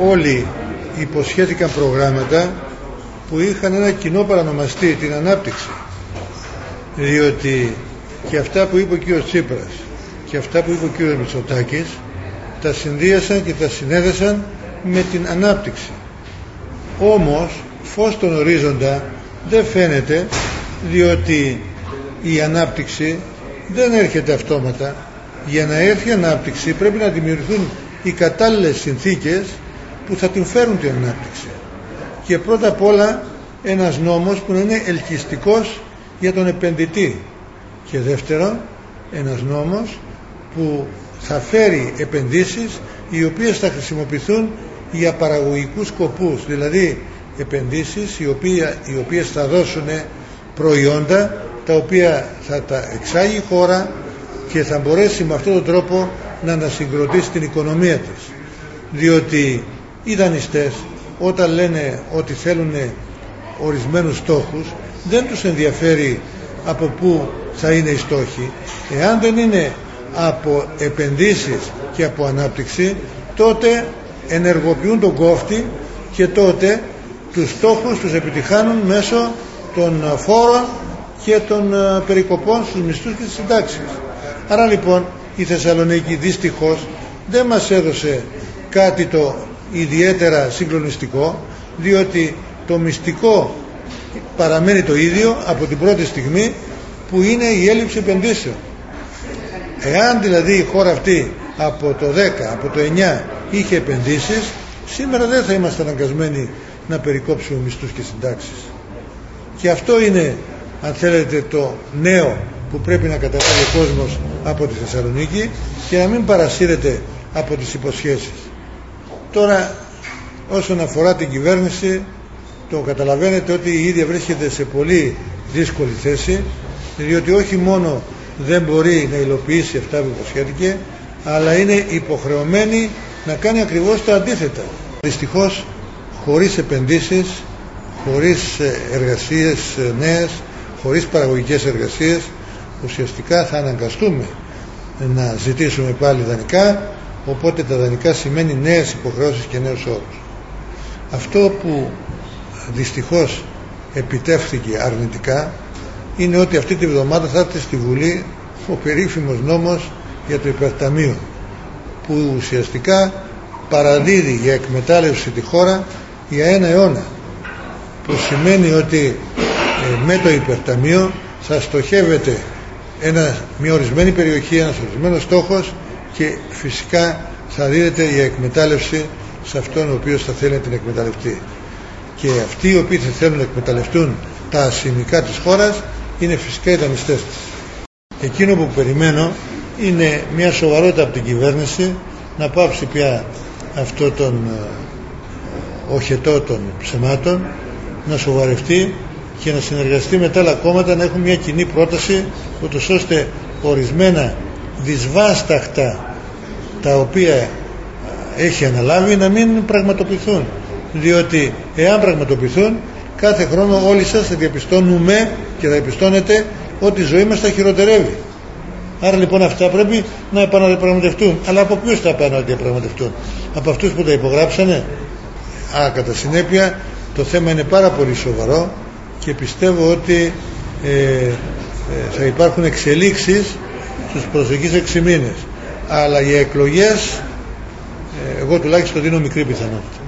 όλοι υποσχέθηκαν προγράμματα που είχαν ένα κοινό παρανομαστή, την ανάπτυξη. Διότι και αυτά που είπε ο κ. Τσίπρας και αυτά που είπε ο κ. Μητσοτάκης τα συνδύασαν και τα συνέδεσαν με την ανάπτυξη. Όμως φως τον ορίζοντα δεν φαίνεται διότι η ανάπτυξη δεν έρχεται αυτόματα. Για να έρθει η ανάπτυξη πρέπει να δημιουργηθούν οι κατάλληλες συνθήκες που θα την φέρουν την ανάπτυξη. Και πρώτα απ' όλα ένας νόμος που να είναι ελκυστικός για τον επενδυτή. Και δεύτερον, ένας νόμος που θα φέρει επενδύσεις οι οποίες θα χρησιμοποιηθούν για παραγωγικούς σκοπούς, δηλαδή επενδύσεις οι, οποία, οι οποίες θα δώσουν προϊόντα τα οποία θα τα εξάγει η χώρα και θα μπορέσει με αυτόν τον τρόπο να ανασυγκροτήσει την οικονομία της. Διότι οι δανειστές όταν λένε ότι θέλουν ορισμένους στόχους δεν τους ενδιαφέρει από πού θα είναι οι στόχοι. Εάν δεν είναι από επενδύσεις και από ανάπτυξη τότε ενεργοποιούν τον κόφτη και τότε τους στόχους τους επιτυχάνουν μέσω των φόρων και των ε, περικοπών στους μισθούς και τις συντάξεις. Άρα λοιπόν η Θεσσαλονίκη δυστυχώς δεν μας έδωσε κάτι το ιδιαίτερα συγκλονιστικό διότι το μυστικό παραμένει το ίδιο από την πρώτη στιγμή που είναι η έλλειψη επενδύσεων. Εάν δηλαδή η χώρα αυτή από το 10, από το 9 είχε επενδύσεις σήμερα δεν θα είμαστε αναγκασμένοι να περικόψουμε μισθούς και συντάξεις. Και αυτό είναι αν θέλετε το νέο που πρέπει να καταλάβει ο κόσμος από τη Θεσσαλονίκη και να μην παρασύρεται από τις υποσχέσεις. Τώρα όσον αφορά την κυβέρνηση το καταλαβαίνετε ότι η ίδια βρίσκεται σε πολύ δύσκολη θέση διότι όχι μόνο δεν μπορεί να υλοποιήσει αυτά που υποσχέθηκε αλλά είναι υποχρεωμένη να κάνει ακριβώς τα αντίθετα. Δυστυχώς χωρίς επενδύσεις, χωρίς ε, εργασίες ε, νέες, χωρίς παραγωγικές εργασίες ουσιαστικά θα αναγκαστούμε να ζητήσουμε πάλι δανεικά οπότε τα δανεικά σημαίνει νέες υποχρεώσεις και νέους όρους. Αυτό που δυστυχώς επιτεύχθηκε αρνητικά είναι ότι αυτή τη βδομάδα θα έρθει στη Βουλή ο περίφημος νόμος για το υπερταμείο που ουσιαστικά παραδίδει για εκμετάλλευση τη χώρα για ένα αιώνα που σημαίνει ότι ε, με το υπερταμείο θα στοχεύεται ένα, μια ορισμένη περιοχή, ένας ορισμένος στόχος και φυσικά θα δίδεται η εκμετάλλευση σε αυτόν ο οποίος θα θέλει να την εκμεταλλευτεί. Και αυτοί οι οποίοι θα θέλουν να εκμεταλλευτούν τα ασημικά της χώρας είναι φυσικά οι δανειστές της. Εκείνο που περιμένω είναι μια σοβαρότητα από την κυβέρνηση να πάψει πια αυτό τον ε, οχετό των ψεμάτων να σοβαρευτεί και να συνεργαστεί με τα άλλα κόμματα να έχουν μια κοινή πρόταση ούτως ώστε ορισμένα δυσβάσταχτα τα οποία έχει αναλάβει να μην πραγματοποιηθούν. Διότι εάν πραγματοποιηθούν κάθε χρόνο όλοι σας θα διαπιστώνουμε και θα διαπιστώνετε ότι η ζωή μας θα χειροτερεύει. Άρα λοιπόν αυτά πρέπει να επαναδιαπραγματευτούν. Αλλά από ποιους θα επαναδιαπραγματευτούν; Από αυτούς που τα υπογράψανε; Α, κατά συνέπεια το θέμα είναι πάρα πολύ σοβαρό και πιστεύω ότι ε, ε, θα υπάρχουν εξελίξεις στους προσεχείς έξι μήνες αλλά οι εκλογές ε, εγώ τουλάχιστον δίνω μικρή πιθανότητα